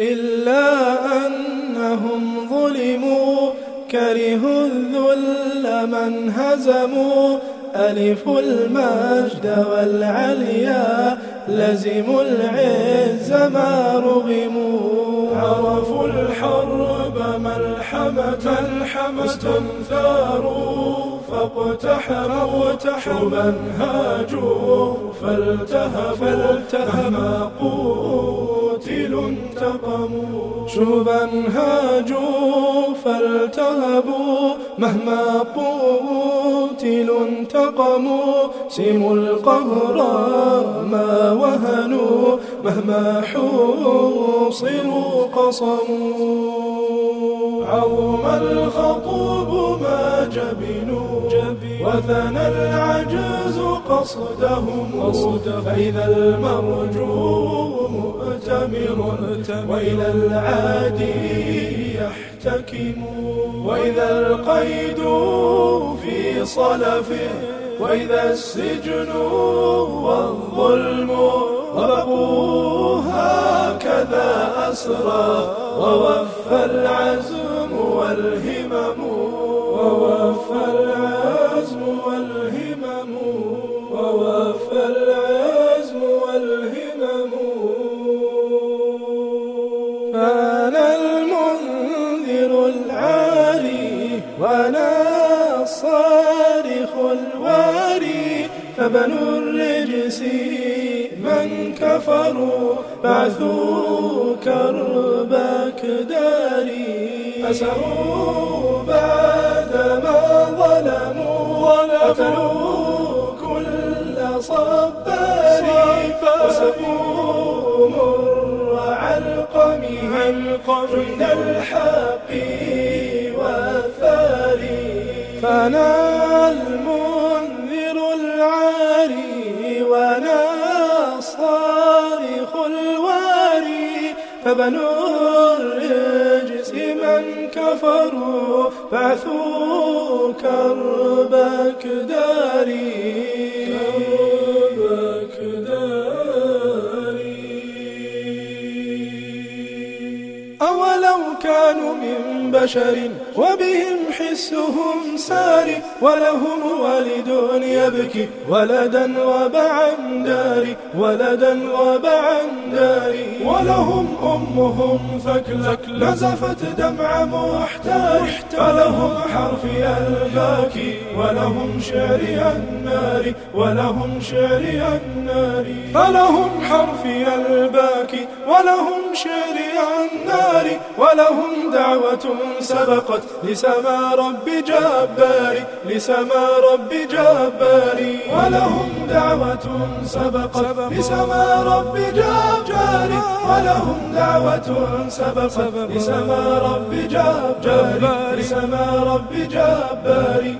إلا أنهم ظلموا. كرهوا الذل من هزموا. ألفوا المجد والعليا. لزموا العز ما رغموا. عرفوا الحرب ملحمة استنثاروا فاقتحموا شعبا هاجوا. فالتهفوا مهما قوتلوا انتقموا شعبا هاجوا فالتهبوا. مهما قوتلوا انتقموا سموا القهر ما وهنوا. مهما حوصروا قصموا. عظم الخطوب ما جبنوا. وثنى العجز قصدهم. فإذا المرجو مؤتمر وإلى العادي يحتكم. وإذا القيد في صلف وإذا السجن والظلم وبقوا هكذا أسرى. ووفى العزم والهمم ووفى العزم والهمم. ووفى العزم وأنا الصارخ الواري فبنو الرجس من كفروا بعثوا كربك داري أسروا بعد ما ظلموا وقتلوا كل صبار وسقوا مر علقمهم جند الحق فأنا المنذر العاري وأنا الصارخ الواري فبنو الرجس من كفروا بعثوا كربك داري أولو كانوا من بشر وبهم حسهم ساري ولهم والد يبكي ولدا وبعن داري ولدا وبعن داري. ولهم أمهم ثكلك نزفت دمع محتار. فلهم حرفي الباكي ولهم شعري النار ولهم شعري النار فلهم حرفي الباكي ولهم شعري النار ولهم دعوة سبقت لسما رب جباري لسما رب جباري. ولهم دعوة سبقت لسما رب جباري ولهم دعوة سبقت لسما رب جباري لسما رب جباري.